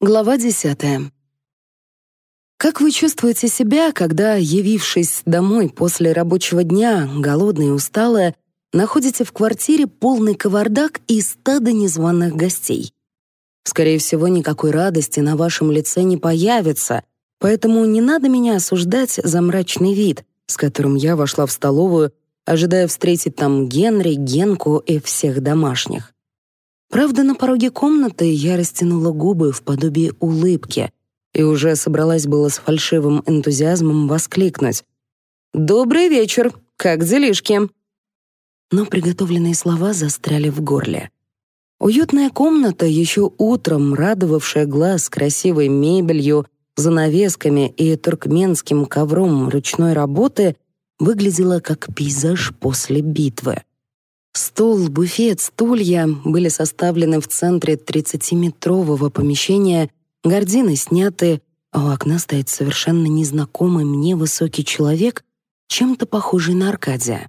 Глава 10. Как вы чувствуете себя, когда, явившись домой после рабочего дня, голодная и усталая, находите в квартире полный ковардак и стадо незваных гостей? Скорее всего, никакой радости на вашем лице не появится, поэтому не надо меня осуждать за мрачный вид, с которым я вошла в столовую, ожидая встретить там Генри, Генку и всех домашних. Правда, на пороге комнаты я растянула губы в подобии улыбки и уже собралась было с фальшивым энтузиазмом воскликнуть. «Добрый вечер! Как делишки?» Но приготовленные слова застряли в горле. Уютная комната, еще утром радовавшая глаз красивой мебелью, занавесками и туркменским ковром ручной работы, выглядела как пейзаж после битвы. Стол, буфет, стулья были составлены в центре 30-метрового помещения, гардины сняты, а у окна стоит совершенно незнакомый мне высокий человек, чем-то похожий на Аркадия.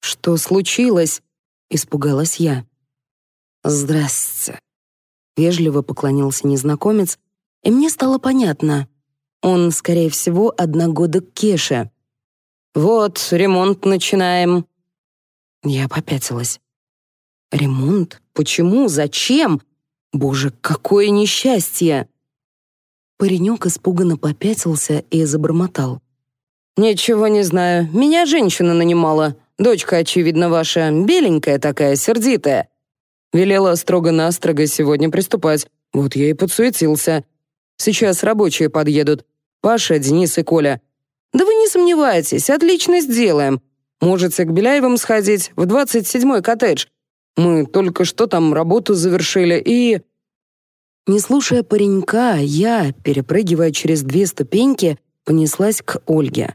«Что случилось?» — испугалась я. «Здрасте», — вежливо поклонился незнакомец, и мне стало понятно. Он, скорее всего, одногодок Кеша. «Вот, ремонт начинаем», я попятилась. Ремонт? Почему? Зачем? Боже, какое несчастье! Паренек испуганно попятился и забормотал. «Ничего не знаю. Меня женщина нанимала. Дочка, очевидно, ваша, беленькая такая, сердитая. Велела строго-настрого сегодня приступать. Вот я и подсуетился. Сейчас рабочие подъедут. Паша, Денис и Коля. Да вы не сомневайтесь, отлично сделаем. Можете к Беляевым сходить, в 27-й коттедж. Мы только что там работу завершили и...» Не слушая паренька, я, перепрыгивая через две ступеньки, понеслась к Ольге.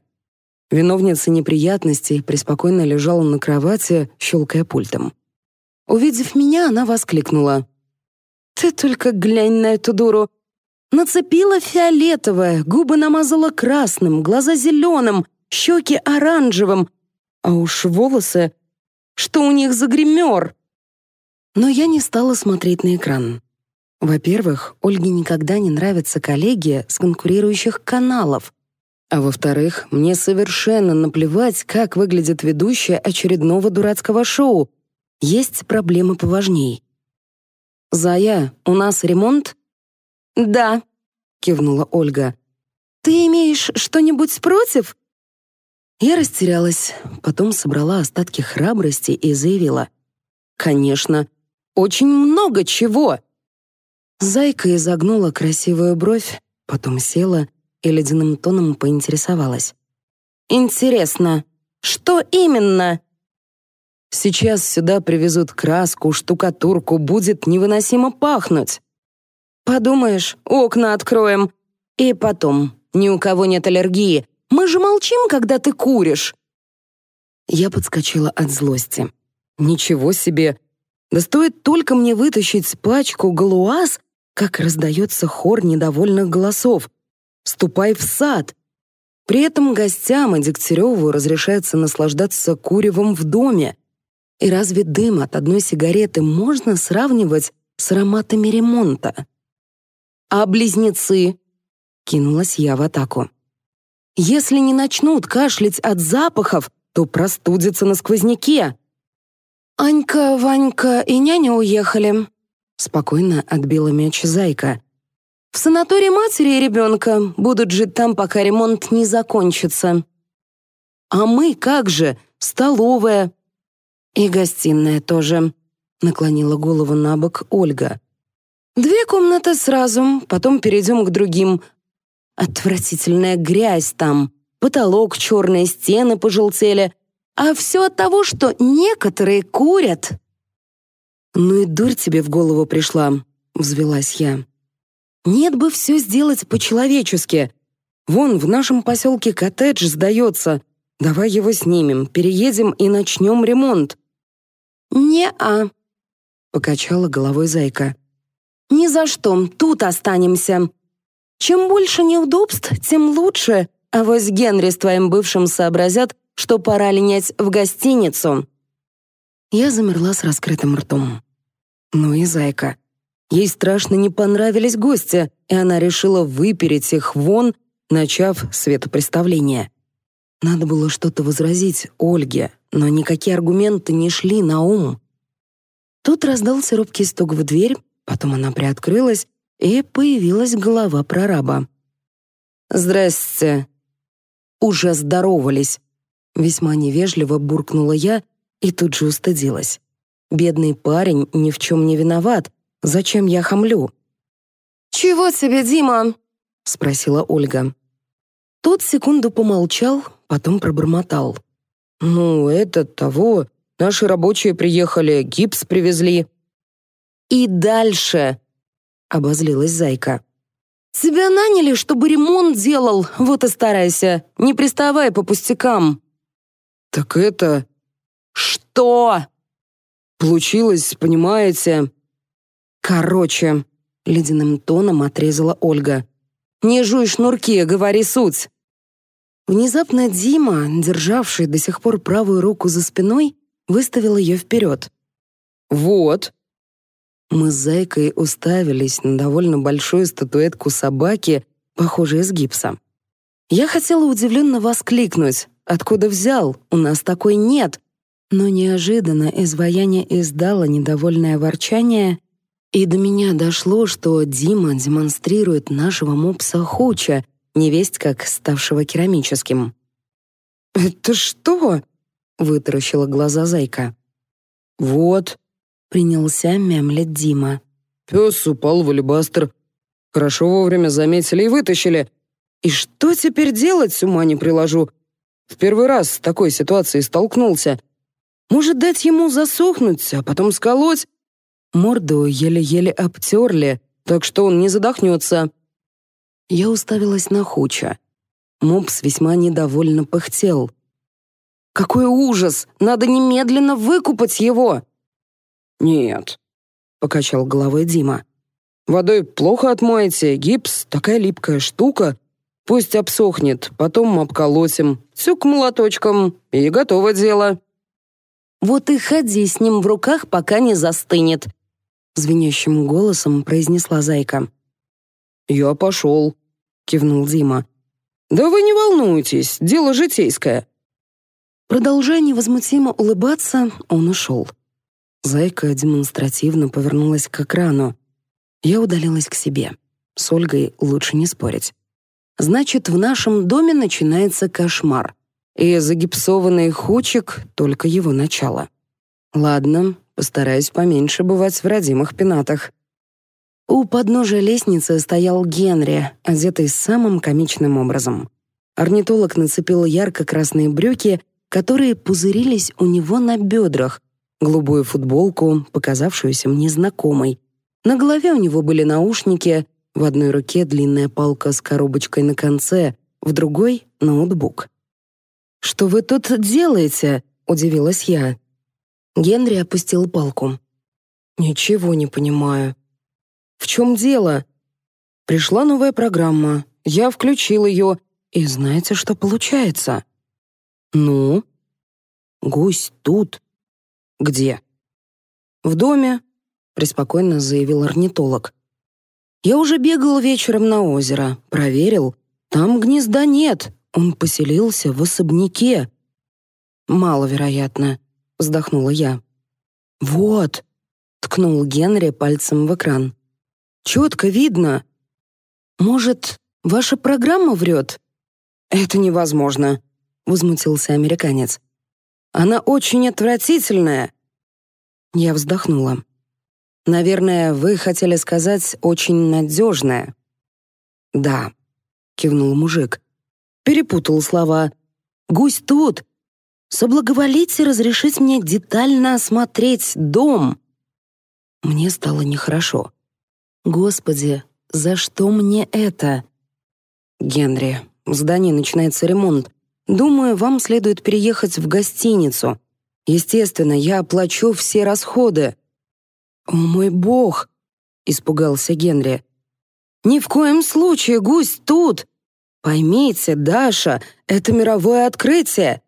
Виновница неприятностей преспокойно лежала на кровати, щелкая пультом. Увидев меня, она воскликнула. «Ты только глянь на эту дуру! Нацепила фиолетовое, губы намазала красным, глаза зеленым, щеки оранжевым, а уж волосы... Что у них за гример? Но я не стала смотреть на экран. Во-первых, Ольге никогда не нравятся коллеги с конкурирующих каналов. А во-вторых, мне совершенно наплевать, как выглядит ведущая очередного дурацкого шоу. Есть проблемы поважней. «Зая, у нас ремонт?» «Да», — кивнула Ольга. «Ты имеешь что-нибудь против?» Я растерялась, потом собрала остатки храбрости и заявила. «Конечно, очень много чего!» Зайка изогнула красивую бровь, потом села и ледяным тоном поинтересовалась. «Интересно, что именно?» «Сейчас сюда привезут краску, штукатурку, будет невыносимо пахнуть». «Подумаешь, окна откроем. И потом, ни у кого нет аллергии, мы же молчим, когда ты куришь!» Я подскочила от злости. «Ничего себе! Да стоит только мне вытащить пачку галуаз, как раздается хор недовольных голосов. «Ступай в сад!» При этом гостям и Дегтяреву разрешается наслаждаться куревом в доме. И разве дым от одной сигареты можно сравнивать с ароматами ремонта? «А близнецы?» — кинулась я в атаку. Если не начнут кашлять от запахов, то простудятся на сквозняке. «Анька, Ванька и няня уехали», — спокойно отбила мяч Зайка. «В санатории матери и ребенка будут жить там, пока ремонт не закончится». «А мы как же? Столовая». «И гостиная тоже», — наклонила голову на бок Ольга. «Две комнаты сразу, потом перейдем к другим, Отвратительная грязь там, потолок, черные стены пожелтели. А все от того, что некоторые курят. «Ну и дурь тебе в голову пришла», — взвелась я. «Нет бы все сделать по-человечески. Вон, в нашем поселке коттедж сдается. Давай его снимем, переедем и начнем ремонт». «Не-а», — покачала головой зайка. «Ни за что, тут останемся. Чем больше неудобств, тем лучше, а вось Генри с твоим бывшим сообразят, что пора линять в гостиницу». Я замерла с раскрытым ртом. Ну и зайка. Ей страшно не понравились гости, и она решила выпереть их вон, начав светопреставление. Надо было что-то возразить Ольге, но никакие аргументы не шли на ум. Тут раздался робкий стук в дверь, потом она приоткрылась, и появилась голова прораба. «Здрасте!» Уже здоровались. Весьма невежливо буркнула я и тут же устыдилась. Бедный парень ни в чем не виноват. Зачем я хамлю? «Чего тебе, Дима?» — спросила Ольга. Тот секунду помолчал, потом пробормотал. «Ну, это того. Наши рабочие приехали, гипс привезли». «И дальше!» обозлилась Зайка. «Тебя наняли, чтобы ремонт делал, вот и старайся. Не приставай по пустякам». «Так это...» «Что?» «Получилось, понимаете?» «Короче», — ледяным тоном отрезала Ольга. «Не жуй шнурки, говори суть». Внезапно Дима, державший до сих пор правую руку за спиной, выставил ее вперед. «Вот», мы с Зайкой уставились на довольно большую статуэтку собаки, похожей из гипса. Я хотела удивленно воскликнуть «Откуда взял? У нас такой нет!» Но неожиданно изваяние издало недовольное ворчание, и до меня дошло, что Дима демонстрирует нашего мопса Хуча, невесть как ставшего керамическим. «Это что?» — вытаращила глаза Зайка. «Вот», принялся мямлить Дима. «Пес упал в алебастр. Хорошо вовремя заметили и вытащили. И что теперь делать, с ума не приложу? В первый раз с такой ситуацией столкнулся. Может, дать ему засохнуть, а потом сколоть? Морду еле-еле обтерли, так что он не задохнется». Я уставилась на Хуча. Мопс весьма недовольно пыхтел. «Какой ужас! Надо немедленно выкупать его!» «Нет», — покачал головой Дима. «Водой плохо отмоете, гипс — такая липкая штука. Пусть обсохнет, потом обколотим, цюк молоточком, и готово дело». «Вот и ходи с ним в руках, пока не застынет», — звенящим голосом произнесла зайка. «Я пошел», — кивнул Дима. «Да вы не волнуйтесь, дело житейское». Продолжая невозмутимо улыбаться, он ушел. Зайка демонстративно повернулась к экрану. Я удалилась к себе. С Ольгой лучше не спорить. Значит, в нашем доме начинается кошмар. И загипсованный хучик — только его начало. Ладно, постараюсь поменьше бывать в родимых пенатах. У подножия лестницы стоял Генри, одетый самым комичным образом. Орнитолог нацепил ярко-красные брюки, которые пузырились у него на бедрах, голубую футболку, показавшуюся мне знакомой. На голове у него были наушники, в одной руке длинная палка с коробочкой на конце, в другой — ноутбук. «Что вы тут делаете?» — удивилась я. Генри опустил палку. «Ничего не понимаю». «В чем дело?» «Пришла новая программа. Я включил ее. И знаете, что получается?» «Ну?» «Гусь тут, где? В доме, преспокойно заявил орнитолог. Я уже бегал вечером на озеро, проверил. Там гнезда нет. Он поселился в особняке. Маловероятно, вздохнула я. Вот, ткнул Генри пальцем в экран. Четко видно. Может, ваша программа врет? Это невозможно, возмутился американец. Она очень отвратительная». Я вздохнула. «Наверное, вы хотели сказать «очень надежная». «Да», — кивнул мужик. Перепутал слова. «Гусь тут. Соблаговолите разрешить мне детально осмотреть дом». Мне стало нехорошо. «Господи, за что мне это?» «Генри, в здании начинается ремонт. Думаю, вам следует переехать в гостиницу. Естественно, я оплачу все расходы». «О мой бог!» — испугался Генри. «Ни в коем случае, гусь, тут! Поймите, Даша, это мировое открытие!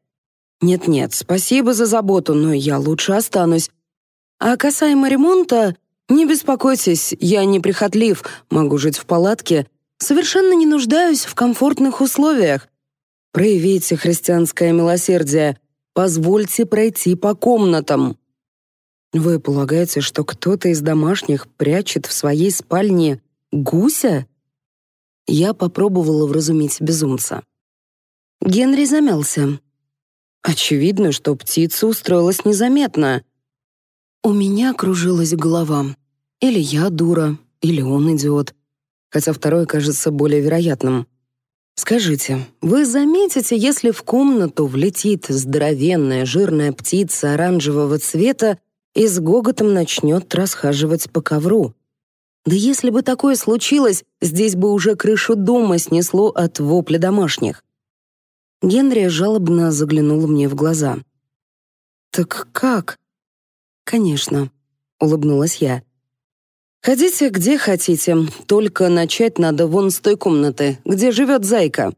Нет-нет, спасибо за заботу, но я лучше останусь. А касаемо ремонта, не беспокойтесь, я неприхотлив, могу жить в палатке, совершенно не нуждаюсь в комфортных условиях. Проявите христианское милосердие. Позвольте пройти по комнатам. Вы полагаете, что кто-то из домашних прячет в своей спальне гуся? Я попробовала вразумить безумца. Генри замялся. Очевидно, что птица устроилась незаметно. У меня кружилась голова. Или я дура, или он идиот. Хотя второе кажется более вероятным. Скажите, вы заметите, если в комнату влетит здоровенная жирная птица оранжевого цвета и с гоготом начнет расхаживать по ковру? Да если бы такое случилось, здесь бы уже крышу дома снесло от вопля домашних. Генри жалобно заглянула мне в глаза. «Так как?» «Конечно», — улыбнулась я. Ходите где хотите, только начать надо вон с той комнаты, где живет зайка.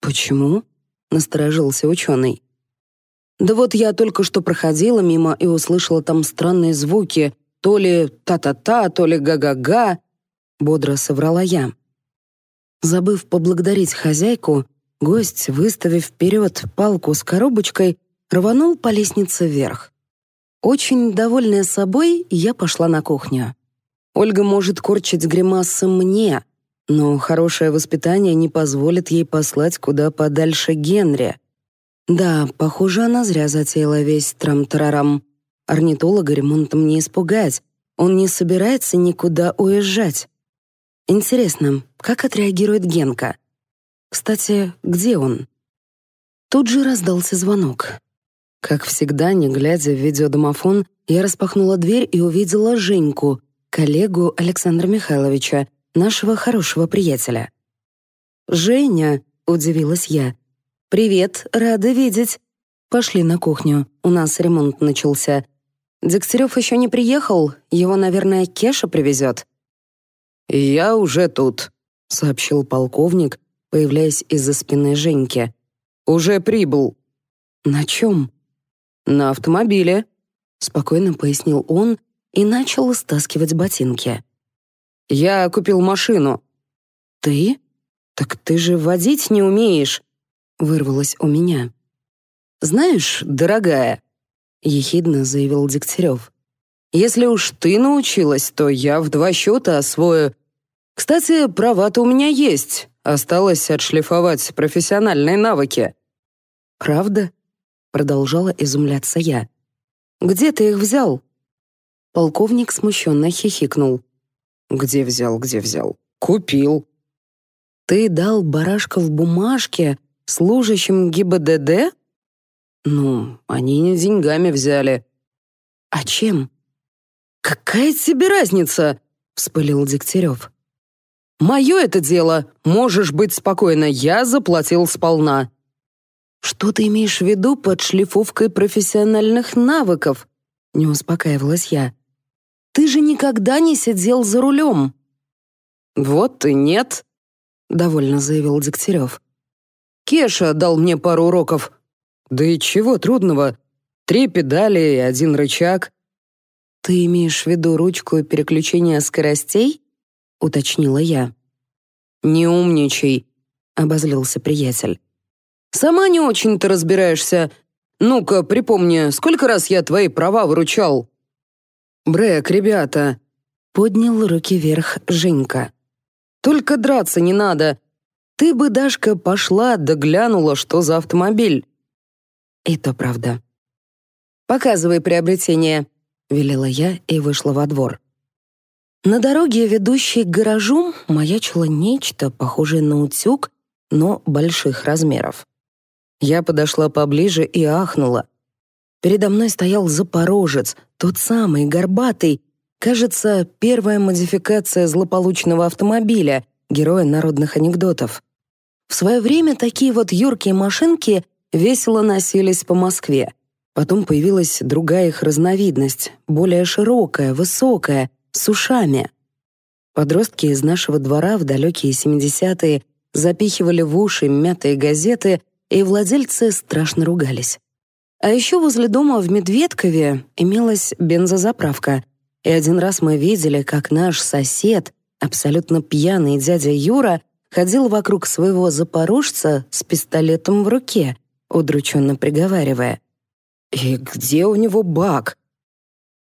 Почему? насторожился ученый. Да вот я только что проходила мимо и услышала там странные звуки, то ли та-та-та, то ли га-га-га, бодро соврала я. Забыв поблагодарить хозяйку, гость, выставив вперед палку с коробочкой, рванул по лестнице вверх. Очень довольная собой, я пошла на кухню. Ольга может корчить гримасы мне, но хорошее воспитание не позволит ей послать куда подальше Генри. Да, похоже, она зря затеяла весь трам-тарарам. Орнитолога ремонтом не испугать. Он не собирается никуда уезжать. Интересно, как отреагирует Генка? Кстати, где он? Тут же раздался звонок. Как всегда, не глядя в видеодомофон, я распахнула дверь и увидела Женьку — коллегу Александра Михайловича, нашего хорошего приятеля. «Женя!» — удивилась я. «Привет, рада видеть!» «Пошли на кухню, у нас ремонт начался. Дегтярев еще не приехал, его, наверное, Кеша привезет». «Я уже тут», — сообщил полковник, появляясь из-за спины Женьки. «Уже прибыл». «На чем?» «На автомобиле», — спокойно пояснил он, — и начал стаскивать ботинки. «Я купил машину». «Ты? Так ты же водить не умеешь», — вырвалось у меня. «Знаешь, дорогая», — ехидно заявил Дегтярев, «если уж ты научилась, то я в два счета освою. Кстати, права-то у меня есть, осталось отшлифовать профессиональные навыки». «Правда?» — продолжала изумляться я. «Где ты их взял?» Полковник смущенно хихикнул. «Где взял, где взял? Купил». «Ты дал барашка в бумажке служащим ГИБДД?» «Ну, они не деньгами взяли». «А чем?» «Какая тебе разница?» — вспылил Дегтярев. «Мое это дело! Можешь быть спокойно. я заплатил сполна!» «Что ты имеешь в виду под шлифовкой профессиональных навыков?» — не успокаивалась я. Ты же никогда не сидел за рулем!» «Вот и нет», — довольно заявил Дегтярев. «Кеша дал мне пару уроков. Да и чего трудного? Три педали и один рычаг». «Ты имеешь в виду ручку переключения скоростей?» — уточнила я. «Не умничай», — обозлился приятель. «Сама не очень-то разбираешься. Ну-ка, припомни, сколько раз я твои права выручал?» Брэк, ребята!» — поднял руки вверх Женька. «Только драться не надо. Ты бы, Дашка, пошла да глянула, что за автомобиль». И то правда. «Показывай приобретение», — велела я и вышла во двор. На дороге, ведущей к гаражу, маячило нечто, похожее на утюг, но больших размеров. Я подошла поближе и ахнула. Передо мной стоял запорожец тот самый, горбатый. Кажется, первая модификация злополучного автомобиля, героя народных анекдотов. В свое время такие вот юркие машинки весело носились по Москве. Потом появилась другая их разновидность, более широкая, высокая, с ушами. Подростки из нашего двора в далекие 70-е запихивали в уши мятые газеты, и владельцы страшно ругались. А еще возле дома в Медведкове имелась бензозаправка. И один раз мы видели, как наш сосед, абсолютно пьяный дядя Юра, ходил вокруг своего запорожца с пистолетом в руке, удрученно приговаривая. «И где у него бак?»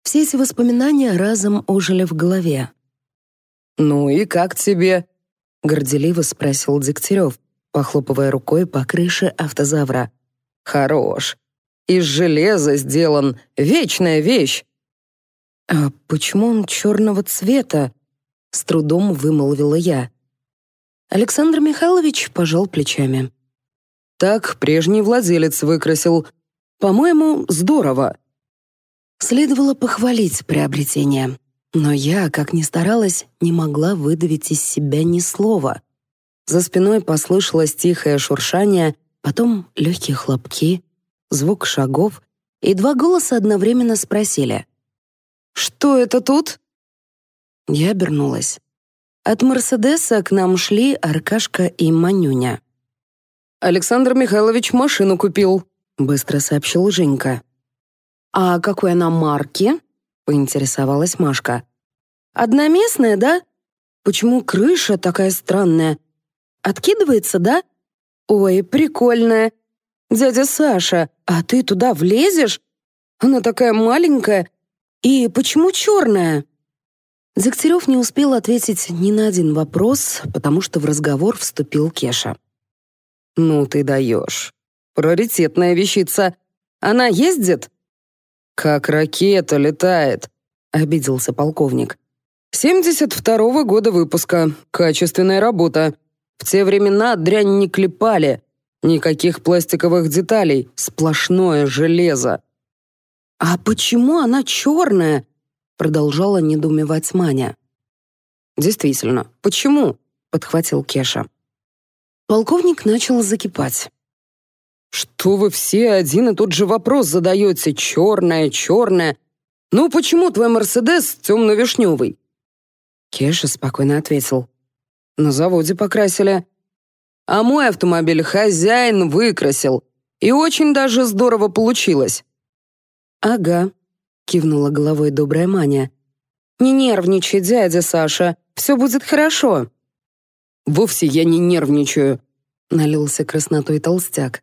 Все эти воспоминания разом ожили в голове. «Ну и как тебе?» — горделиво спросил Дегтярев, похлопывая рукой по крыше автозавра. «Хорош. Из железа сделан, вечная вещь». «А почему он черного цвета?» — с трудом вымолвила я. Александр Михайлович пожал плечами. «Так прежний владелец выкрасил. По-моему, здорово». Следовало похвалить приобретение, но я, как ни старалась, не могла выдавить из себя ни слова. За спиной послышалось тихое шуршание, потом легкие хлопки звук шагов, и два голоса одновременно спросили. «Что это тут?» Я обернулась. От «Мерседеса» к нам шли Аркашка и Манюня. «Александр Михайлович машину купил», — быстро сообщил Женька. «А какой она марки?» — поинтересовалась Машка. «Одноместная, да? Почему крыша такая странная? Откидывается, да? Ой, прикольная. Дядя Саша, а ты туда влезешь? Она такая маленькая. И почему черная?» Дегтярев не успел ответить ни на один вопрос, потому что в разговор вступил Кеша. «Ну ты даешь. Раритетная вещица. Она ездит?» «Как ракета летает», — обиделся полковник. Семьдесят второго года выпуска. Качественная работа. В те времена дрянь не клепали. Никаких пластиковых деталей, сплошное железо. «А почему она черная?» — продолжала недоумевать Маня. «Действительно, почему?» — подхватил Кеша. Полковник начал закипать. «Что вы все один и тот же вопрос задаете? черная, черная. Ну почему твой Мерседес темно-вишневый?» Кеша спокойно ответил. «На заводе покрасили. А мой автомобиль хозяин выкрасил. И очень даже здорово получилось». «Ага», — кивнула головой добрая Маня. «Не нервничай, дядя Саша, все будет хорошо». «Вовсе я не нервничаю», — налился краснотой толстяк.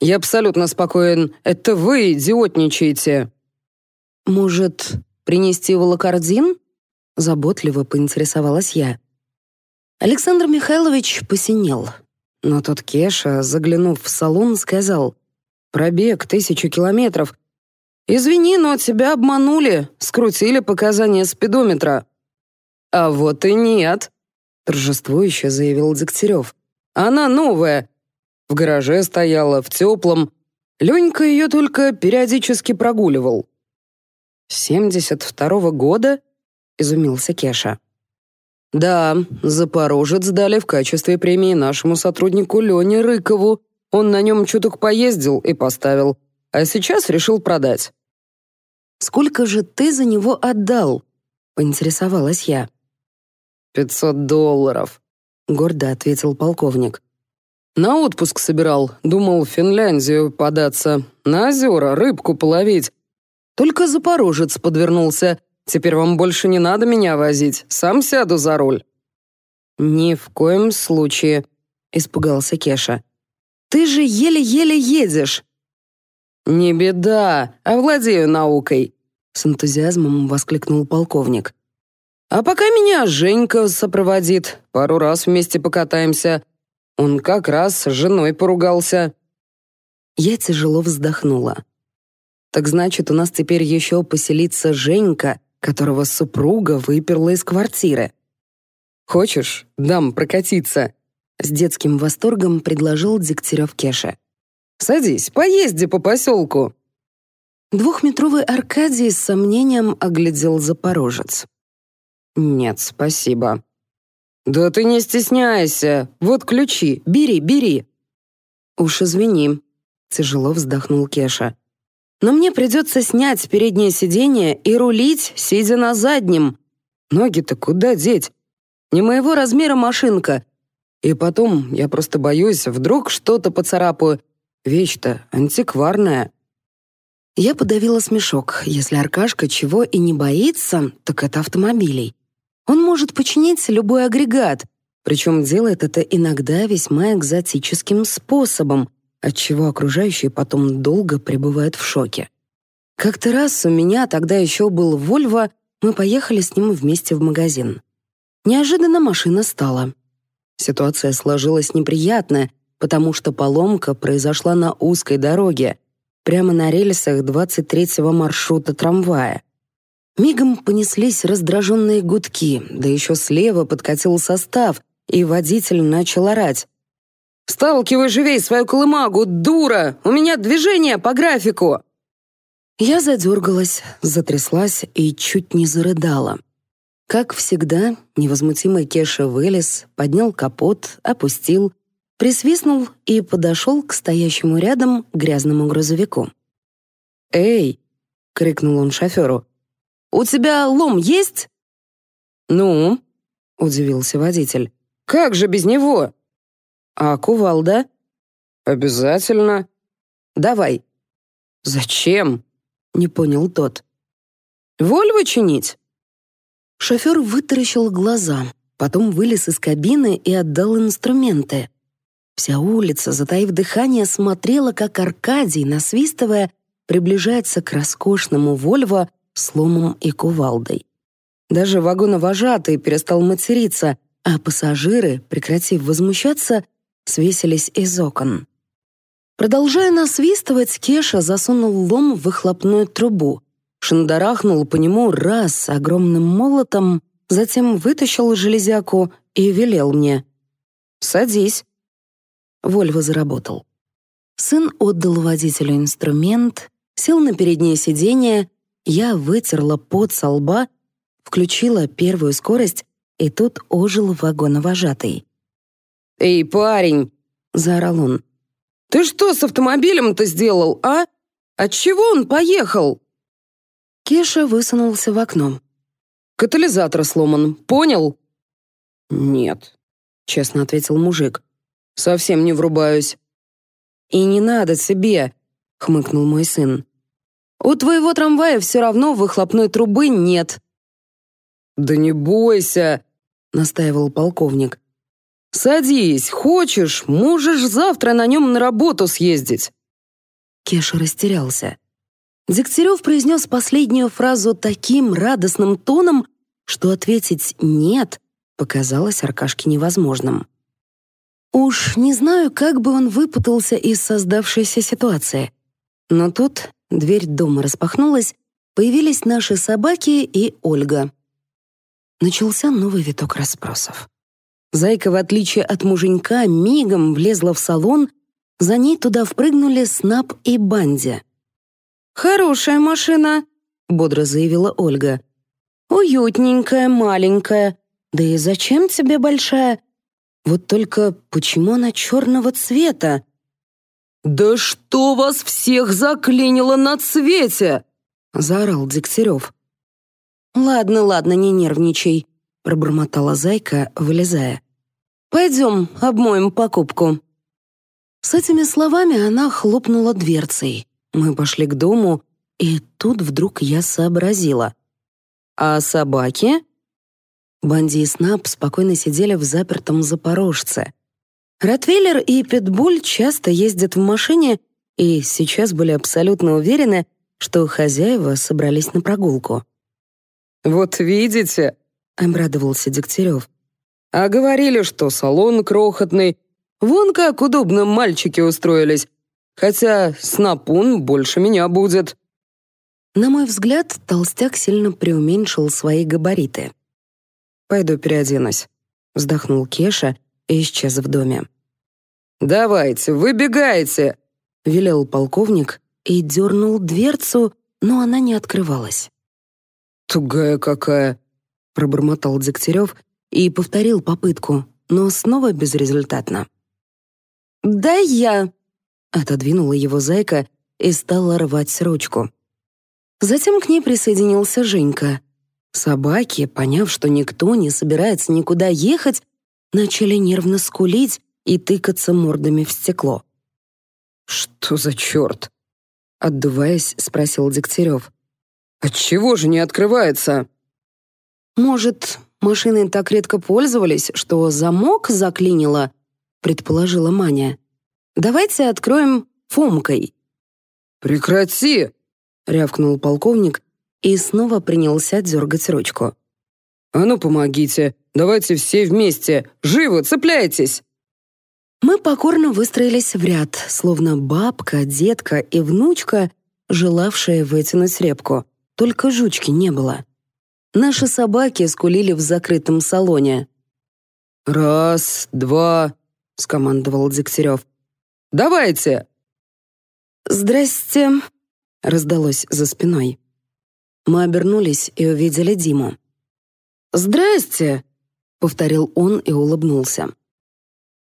«Я абсолютно спокоен. Это вы идиотничаете». «Может, принести волокордин?» — заботливо поинтересовалась я. Александр Михайлович посинел. Но тут Кеша, заглянув в салон, сказал «Пробег тысячу километров». «Извини, но тебя обманули, скрутили показания спидометра». «А вот и нет», — торжествующе заявил Дегтярев. «Она новая. В гараже стояла, в теплом. Ленька ее только периодически прогуливал». «Семьдесят второго года?» — изумился Кеша. Да, Запорожец дали в качестве премии нашему сотруднику Лене Рыкову. Он на нем чуток поездил и поставил, а сейчас решил продать. «Сколько же ты за него отдал?» — поинтересовалась я. «Пятьсот долларов», — гордо ответил полковник. «На отпуск собирал, думал в Финляндию податься, на озера рыбку половить. Только запорожец подвернулся, Теперь вам больше не надо меня возить. Сам сяду за руль». «Ни в коем случае», — испугался Кеша. «Ты же еле-еле едешь». «Не беда, а овладею наукой», — с энтузиазмом воскликнул полковник. «А пока меня Женька сопроводит. Пару раз вместе покатаемся. Он как раз с женой поругался». Я тяжело вздохнула. «Так значит, у нас теперь еще поселится Женька, которого супруга выперла из квартиры. «Хочешь, дам прокатиться?» С детским восторгом предложил Дегтярев Кеша. «Садись, поезди по поселку!» Двухметровый Аркадий с сомнением оглядел Запорожец. «Нет, спасибо». «Да ты не стесняйся! Вот ключи, бери, бери!» «Уж извини», — тяжело вздохнул Кеша. Но мне придется снять переднее сиденье и рулить, сидя на заднем. Ноги-то куда деть? Не моего размера машинка. И потом, я просто боюсь, вдруг что-то поцарапаю. Вещь-то антикварная. Я подавила смешок. Если Аркашка чего и не боится, так это автомобилей. Он может починить любой агрегат, причем делает это иногда весьма экзотическим способом, отчего окружающие потом долго пребывают в шоке. Как-то раз у меня тогда еще был Вольво, мы поехали с ним вместе в магазин. Неожиданно машина стала. Ситуация сложилась неприятная, потому что поломка произошла на узкой дороге, прямо на рельсах 23-го маршрута трамвая. Мигом понеслись раздраженные гудки, да еще слева подкатил состав, и водитель начал орать. Сталкивай живей свою колымагу, дура! У меня движение по графику!» Я задергалась, затряслась и чуть не зарыдала. Как всегда, невозмутимый Кеша вылез, поднял капот, опустил, присвистнул и подошел к стоящему рядом грязному грузовику. «Эй!» — крикнул он шоферу. «У тебя лом есть?» «Ну?» — удивился водитель. «Как же без него? «А кувалда?» «Обязательно». «Давай». «Зачем?» — не понял тот. «Вольво чинить?» Шофер вытаращил глаза, потом вылез из кабины и отдал инструменты. Вся улица, затаив дыхание, смотрела, как Аркадий, насвистывая, приближается к роскошному «Вольво» с ломом и кувалдой. Даже вагоновожатый перестал материться, а пассажиры, прекратив возмущаться, свесились из окон. Продолжая насвистывать, Кеша засунул лом в выхлопную трубу, шандарахнул по нему раз огромным молотом, затем вытащил железяку и велел мне «Садись». Вольво заработал. Сын отдал водителю инструмент, сел на переднее сиденье, я вытерла пот со лба, включила первую скорость, и тут ожил вагоновожатый. «Эй, парень!» — заорал он. «Ты что с автомобилем-то сделал, а? Отчего он поехал?» Кеша высунулся в окно. «Катализатор сломан, понял?» «Нет», — честно ответил мужик. «Совсем не врубаюсь». «И не надо себе», — хмыкнул мой сын. «У твоего трамвая все равно выхлопной трубы нет». «Да не бойся», — настаивал полковник. «Садись, хочешь, можешь завтра на нем на работу съездить». Кеша растерялся. Дегтярев произнес последнюю фразу таким радостным тоном, что ответить «нет» показалось Аркашке невозможным. Уж не знаю, как бы он выпутался из создавшейся ситуации. Но тут дверь дома распахнулась, появились наши собаки и Ольга. Начался новый виток расспросов. Зайка, в отличие от муженька, мигом влезла в салон, за ней туда впрыгнули Снап и Банди. «Хорошая машина», — бодро заявила Ольга. «Уютненькая, маленькая. Да и зачем тебе большая? Вот только почему она черного цвета?» «Да что вас всех заклинило на цвете?» — заорал Дегтярев. «Ладно, ладно, не нервничай», — пробормотала Зайка, вылезая. Пойдем, обмоем покупку». С этими словами она хлопнула дверцей. Мы пошли к дому, и тут вдруг я сообразила. «А собаки?» Банди и Снап спокойно сидели в запертом запорожце. Ротвейлер и Питбуль часто ездят в машине и сейчас были абсолютно уверены, что хозяева собрались на прогулку. «Вот видите», — обрадовался Дегтярев, а говорили, что салон крохотный. Вон как удобно мальчики устроились. Хотя снапун больше меня будет». На мой взгляд, толстяк сильно преуменьшил свои габариты. «Пойду переоденусь», — вздохнул Кеша и исчез в доме. «Давайте, выбегайте!» — велел полковник и дернул дверцу, но она не открывалась. «Тугая какая!» — пробормотал Дегтярев и повторил попытку, но снова безрезультатно. «Да я...» — отодвинула его зайка и стала рвать ручку. Затем к ней присоединился Женька. Собаки, поняв, что никто не собирается никуда ехать, начали нервно скулить и тыкаться мордами в стекло. «Что за черт?» — отдуваясь, спросил Дегтярев. «Отчего же не открывается?» «Может, Машины так редко пользовались, что замок заклинило», — предположила Маня. «Давайте откроем фомкой». «Прекрати!» — рявкнул полковник и снова принялся дергать ручку. «А ну, помогите! Давайте все вместе! Живо, цепляйтесь!» Мы покорно выстроились в ряд, словно бабка, детка и внучка, желавшие вытянуть репку. Только жучки не было. Наши собаки скулили в закрытом салоне. «Раз, два», — скомандовал Дегтярев. «Давайте!» «Здрасте», — раздалось за спиной. Мы обернулись и увидели Диму. «Здрасте!» — повторил он и улыбнулся.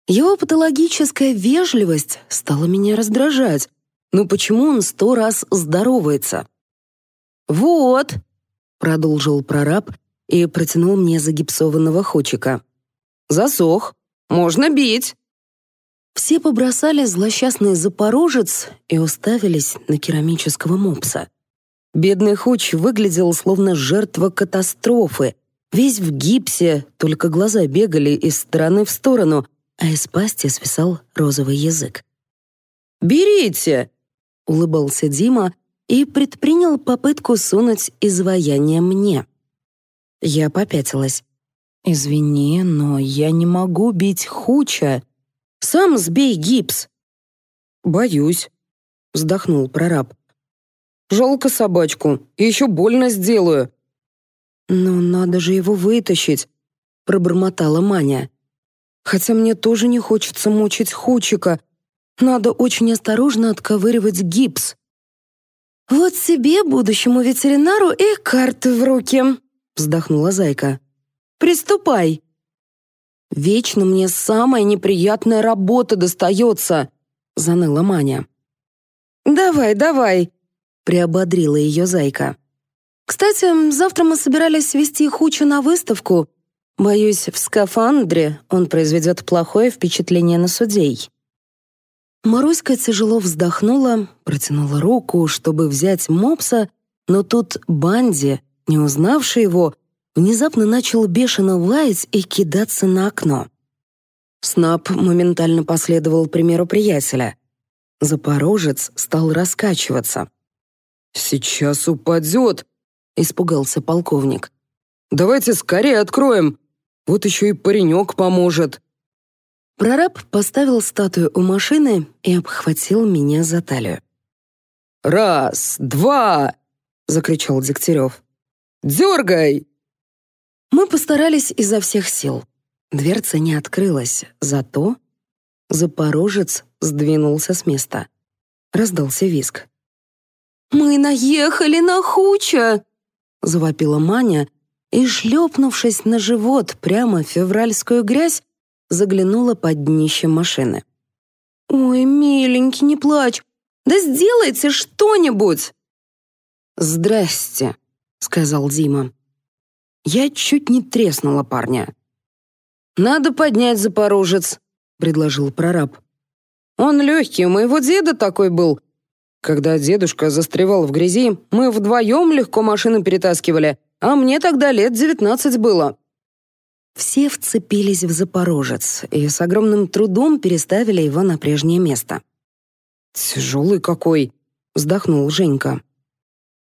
Его патологическая вежливость стала меня раздражать. Но почему он сто раз здоровается? «Вот!» продолжил прораб и протянул мне загипсованного хочика. Засох. Можно бить. Все побросали злосчастный запорожец и уставились на керамического мопса. Бедный Хуч выглядел словно жертва катастрофы. Весь в гипсе, только глаза бегали из стороны в сторону, а из пасти свисал розовый язык. «Берите!» — улыбался Дима и предпринял попытку сунуть изваяние мне. Я попятилась. «Извини, но я не могу бить Хуча. Сам сбей гипс!» «Боюсь», — вздохнул прораб. «Жалко собачку, еще больно сделаю». «Но надо же его вытащить», — пробормотала Маня. «Хотя мне тоже не хочется мучить Хучика. Надо очень осторожно отковыривать гипс». «Вот себе, будущему ветеринару, и карты в руки!» — вздохнула зайка. «Приступай!» «Вечно мне самая неприятная работа достается!» — заныла Маня. «Давай, давай!» — приободрила ее зайка. «Кстати, завтра мы собирались вести Хучу на выставку. Боюсь, в скафандре он произведет плохое впечатление на судей». Маруська тяжело вздохнула, протянула руку, чтобы взять мопса, но тут Банди, не узнавший его, внезапно начал бешено лаять и кидаться на окно. Снап моментально последовал примеру приятеля. Запорожец стал раскачиваться. «Сейчас упадет!» — испугался полковник. «Давайте скорее откроем! Вот еще и паренек поможет!» Прораб поставил статую у машины и обхватил меня за талию. «Раз, два!» — закричал Дегтярев. «Дергай!» Мы постарались изо всех сил. Дверца не открылась, зато запорожец сдвинулся с места. Раздался визг. «Мы наехали на хуча!» — завопила Маня и, шлепнувшись на живот прямо в февральскую грязь, заглянула под днище машины. «Ой, миленький, не плачь! Да сделайте что-нибудь!» «Здрасте», — сказал Дима. Я чуть не треснула парня. «Надо поднять запорожец», — предложил прораб. «Он легкий, у моего деда такой был. Когда дедушка застревал в грязи, мы вдвоем легко машину перетаскивали, а мне тогда лет девятнадцать было. Все вцепились в запорожец и с огромным трудом переставили его на прежнее место. «Тяжелый какой!» — вздохнул Женька.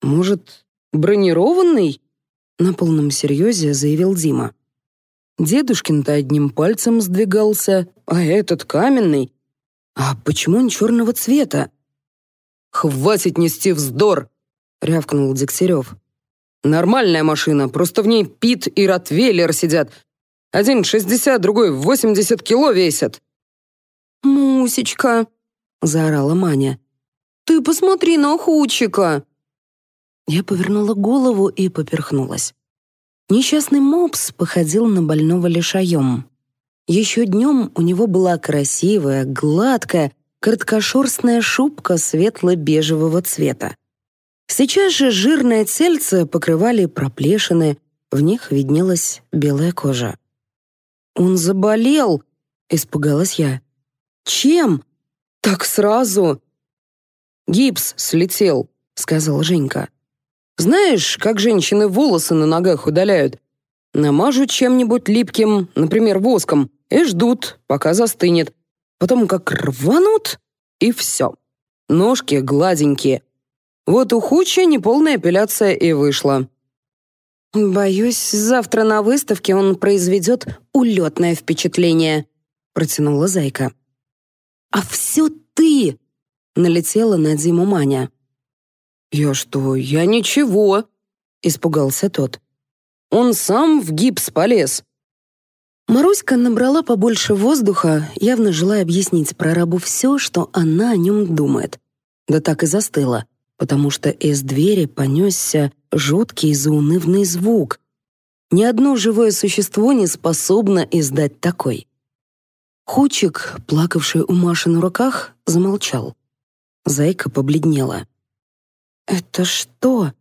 «Может, бронированный?» — на полном серьезе заявил Дима. Дедушкин-то одним пальцем сдвигался, а этот каменный. А почему он черного цвета? «Хватит нести вздор!» — рявкнул Дегтярев. «Нормальная машина, просто в ней Пит и Ротвейлер сидят, один шестьдесят, другой восемьдесят кило весит. «Мусечка», — заорала Маня, — «ты посмотри на Хучика». Я повернула голову и поперхнулась. Несчастный мопс походил на больного лишаем. Еще днем у него была красивая, гладкая, короткошерстная шубка светло-бежевого цвета. Сейчас же жирное тельце покрывали проплешины, в них виднелась белая кожа. «Он заболел!» — испугалась я. «Чем? Так сразу!» «Гипс слетел», — сказал Женька. «Знаешь, как женщины волосы на ногах удаляют? Намажут чем-нибудь липким, например, воском, и ждут, пока застынет. Потом как рванут, и все. Ножки гладенькие. Вот у Хуча неполная апелляция и вышла. «Боюсь, завтра на выставке он произведет улетное впечатление», — протянула Зайка. «А все ты!» — налетела на Диму Маня. «Я что, я ничего!» — испугался тот. «Он сам в гипс полез!» Маруська набрала побольше воздуха, явно желая объяснить прорабу все, что она о нем думает. Да так и застыла — потому что из двери понесся жуткий заунывный звук. Ни одно живое существо не способно издать такой. Хучик, плакавший у Маши на руках, замолчал. Зайка побледнела. «Это что?»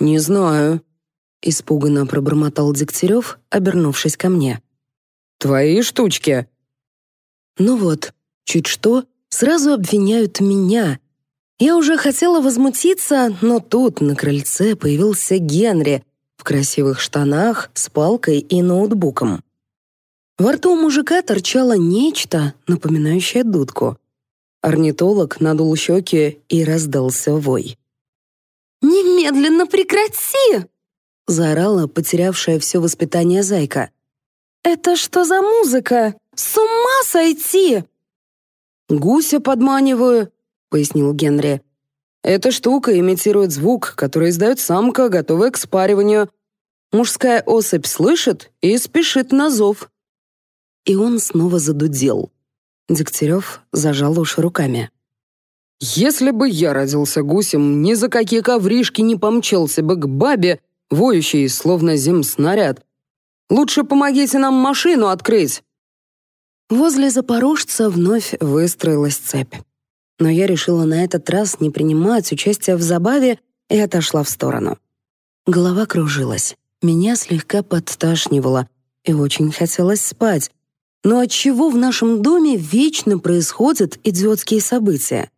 «Не знаю», — испуганно пробормотал Дегтярев, обернувшись ко мне. «Твои штучки!» «Ну вот, чуть что, сразу обвиняют меня, я уже хотела возмутиться, но тут на крыльце появился Генри в красивых штанах с палкой и ноутбуком. Во рту мужика торчало нечто, напоминающее дудку. Орнитолог надул щеки и раздался вой. «Немедленно прекрати!» — заорала потерявшая все воспитание зайка. «Это что за музыка? С ума сойти!» «Гуся подманиваю», пояснил Генри. «Эта штука имитирует звук, который издает самка, готовая к спариванию. Мужская особь слышит и спешит на зов». И он снова задудел. Дегтярев зажал уши руками. «Если бы я родился гусем, ни за какие ковришки не помчался бы к бабе, воющей, словно земснаряд. Лучше помогите нам машину открыть!» Возле запорожца вновь выстроилась цепь но я решила на этот раз не принимать участия в забаве и отошла в сторону. Голова кружилась, меня слегка подташнивало и очень хотелось спать. Но отчего в нашем доме вечно происходят идиотские события?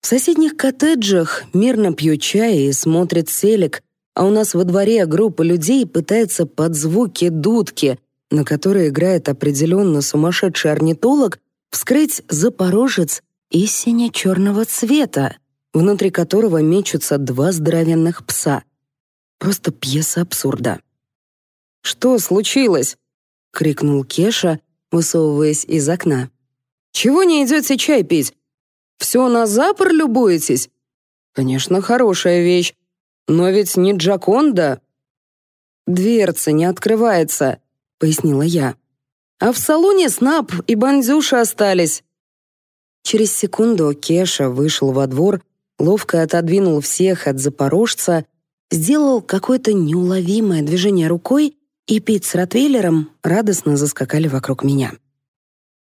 В соседних коттеджах мирно пьют чай и смотрят телек, а у нас во дворе группа людей пытается под звуки дудки, на которой играет определенно сумасшедший орнитолог, вскрыть запорожец и сине-черного цвета, внутри которого мечутся два здоровенных пса. Просто пьеса абсурда. «Что случилось?» — крикнул Кеша, высовываясь из окна. «Чего не идете чай пить? Все на запор любуетесь? Конечно, хорошая вещь, но ведь не Джаконда». «Дверца не открывается», — пояснила я. «А в салоне Снап и Бандюша остались. Через секунду Кеша вышел во двор, ловко отодвинул всех от запорожца, сделал какое-то неуловимое движение рукой, и Пит с Ротвейлером радостно заскакали вокруг меня.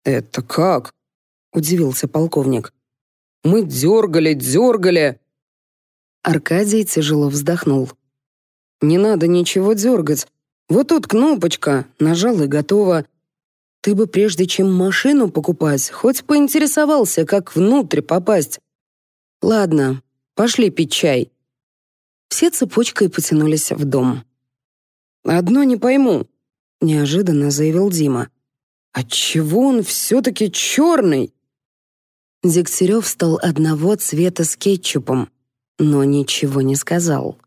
«Это как?» — удивился полковник. «Мы дергали, дергали!» Аркадий тяжело вздохнул. «Не надо ничего дергать. Вот тут кнопочка, нажал и готово. Ты бы прежде чем машину покупать, хоть поинтересовался, как внутрь попасть. Ладно, пошли пить чай. Все цепочкой потянулись в дом. Одно не пойму, неожиданно заявил Дима. Отчего он все-таки черный? Дегтярев стал одного цвета с кетчупом, но ничего не сказал.